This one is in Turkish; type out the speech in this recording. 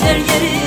gençler geri